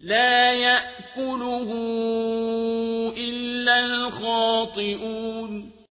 لَّا يَأْكُلُهُ إِلَّا الْخَاطِئُونَ.